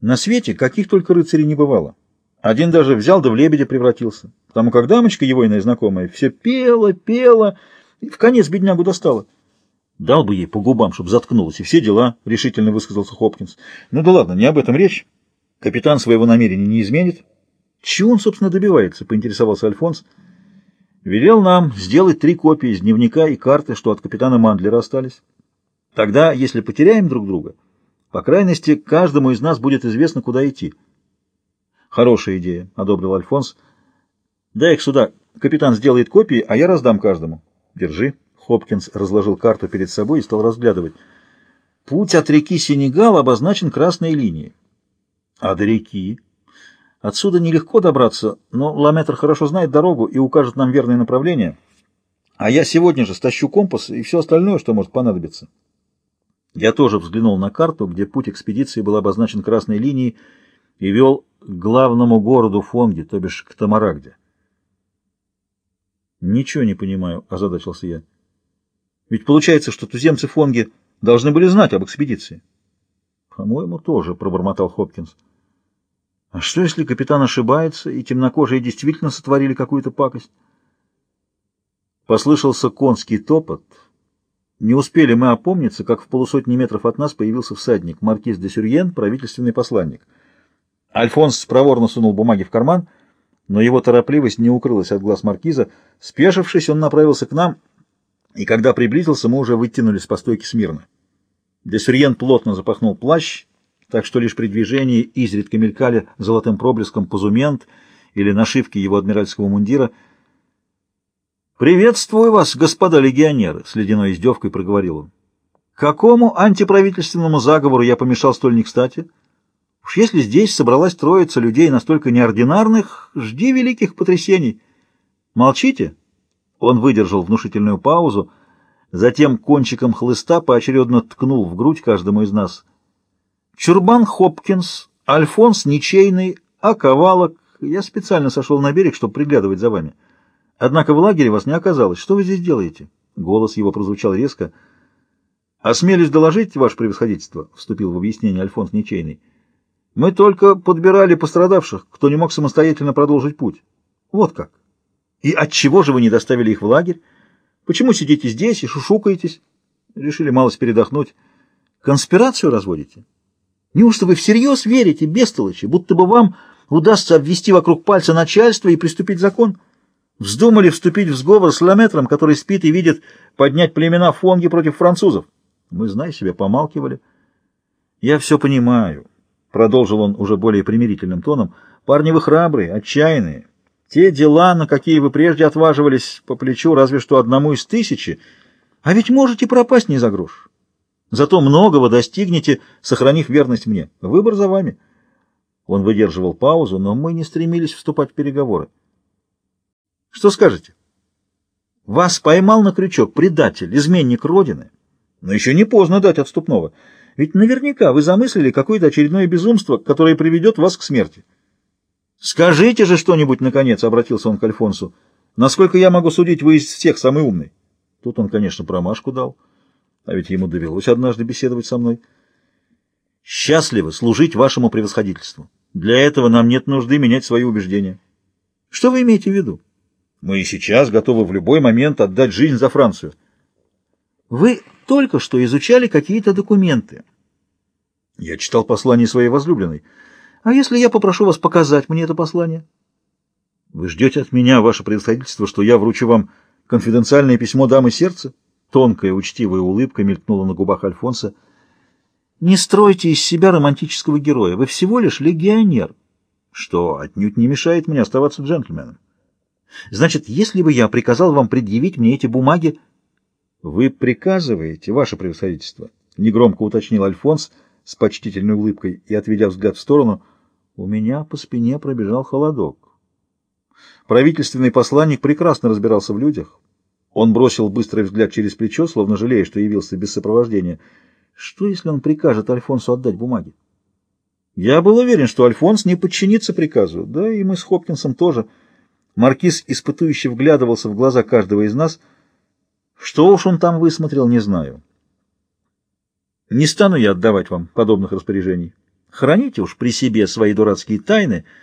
На свете каких только рыцарей не бывало. Один даже взял да в лебедя превратился. Потому как дамочка его иная знакомая все пела, пела, и в конец беднягу достала. Дал бы ей по губам, чтобы заткнулась, и все дела, — решительно высказался Хопкинс. Ну да ладно, не об этом речь. Капитан своего намерения не изменит. Чего он, собственно, добивается, — поинтересовался Альфонс. Велел нам сделать три копии из дневника и карты, что от капитана Мандлера остались. Тогда, если потеряем друг друга, по крайности, каждому из нас будет известно, куда идти. Хорошая идея, — одобрил Альфонс. Дай их сюда. Капитан сделает копии, а я раздам каждому. Держи. Хопкинс разложил карту перед собой и стал разглядывать. Путь от реки Сенегал обозначен красной линией. А до реки? Отсюда нелегко добраться, но Ламетр хорошо знает дорогу и укажет нам верное направление. А я сегодня же стащу компас и все остальное, что может понадобиться. Я тоже взглянул на карту, где путь экспедиции был обозначен красной линией и вел к главному городу Фонги, то бишь к Тамарагде. «Ничего не понимаю», — озадачился я. «Ведь получается, что туземцы Фонги должны были знать об экспедиции». «По-моему, тоже», — пробормотал Хопкинс. «А что, если капитан ошибается, и темнокожие действительно сотворили какую-то пакость?» Послышался конский топот. Не успели мы опомниться, как в полусотни метров от нас появился всадник, маркиз де Сюрьен, правительственный посланник. Альфонс проворно сунул бумаги в карман, но его торопливость не укрылась от глаз маркиза. Спешившись, он направился к нам, и когда приблизился, мы уже вытянулись по стойке смирно. Десюрьен плотно запахнул плащ, так что лишь при движении изредка мелькали золотым проблеском позумент или нашивки его адмиральского мундира. «Приветствую вас, господа легионеры!» — с ледяной издевкой проговорил он. «Какому антиправительственному заговору я помешал столь не кстати?» Уж если здесь собралась троица людей настолько неординарных, жди великих потрясений. Молчите? Он выдержал внушительную паузу, затем кончиком хлыста поочередно ткнул в грудь каждому из нас. Чурбан Хопкинс, Альфонс Ничейный, Аковалок. Я специально сошел на берег, чтобы приглядывать за вами. Однако в лагере вас не оказалось. Что вы здесь делаете? Голос его прозвучал резко. «Осмелюсь доложить, ваше превосходительство», — вступил в объяснение Альфонс Ничейный. Мы только подбирали пострадавших, кто не мог самостоятельно продолжить путь. Вот как. И от чего же вы не доставили их в лагерь? Почему сидите здесь и шушукаетесь? Решили малость передохнуть. Конспирацию разводите? Неужто вы всерьез верите, бестолочи, будто бы вам удастся обвести вокруг пальца начальство и приступить закон? Вздумали вступить в сговор с Ламетром, который спит и видит поднять племена Фонги против французов? Мы, зная себя, помалкивали. Я все понимаю. Продолжил он уже более примирительным тоном. «Парни вы храбрые, отчаянные. Те дела, на какие вы прежде отваживались по плечу, разве что одному из тысячи, а ведь можете пропасть не за грош. Зато многого достигнете, сохранив верность мне. Выбор за вами». Он выдерживал паузу, но мы не стремились вступать в переговоры. «Что скажете?» «Вас поймал на крючок предатель, изменник Родины, но еще не поздно дать отступного». Ведь наверняка вы замыслили какое-то очередное безумство, которое приведет вас к смерти. «Скажите же что-нибудь, наконец!» — обратился он к Альфонсу. «Насколько я могу судить, вы из всех самый умный». Тут он, конечно, промашку дал. А ведь ему довелось однажды беседовать со мной. «Счастливо служить вашему превосходительству. Для этого нам нет нужды менять свои убеждения». «Что вы имеете в виду?» «Мы и сейчас готовы в любой момент отдать жизнь за Францию». «Вы только что изучали какие-то документы. Я читал послание своей возлюбленной. А если я попрошу вас показать мне это послание? Вы ждете от меня, ваше превосходительство, что я вручу вам конфиденциальное письмо дамы сердца? Тонкая, учтивая улыбка мелькнула на губах Альфонса. Не стройте из себя романтического героя. Вы всего лишь легионер, что отнюдь не мешает мне оставаться джентльменом. Значит, если бы я приказал вам предъявить мне эти бумаги, «Вы приказываете, ваше превосходительство?» — негромко уточнил Альфонс с почтительной улыбкой и, отведя взгляд в сторону, у меня по спине пробежал холодок. Правительственный посланник прекрасно разбирался в людях. Он бросил быстрый взгляд через плечо, словно жалея, что явился без сопровождения. Что, если он прикажет Альфонсу отдать бумаги? Я был уверен, что Альфонс не подчинится приказу, да и мы с Хопкинсом тоже. Маркиз испытующе вглядывался в глаза каждого из нас — что уж он там высмотрел, не знаю. Не стану я отдавать вам подобных распоряжений. Храните уж при себе свои дурацкие тайны —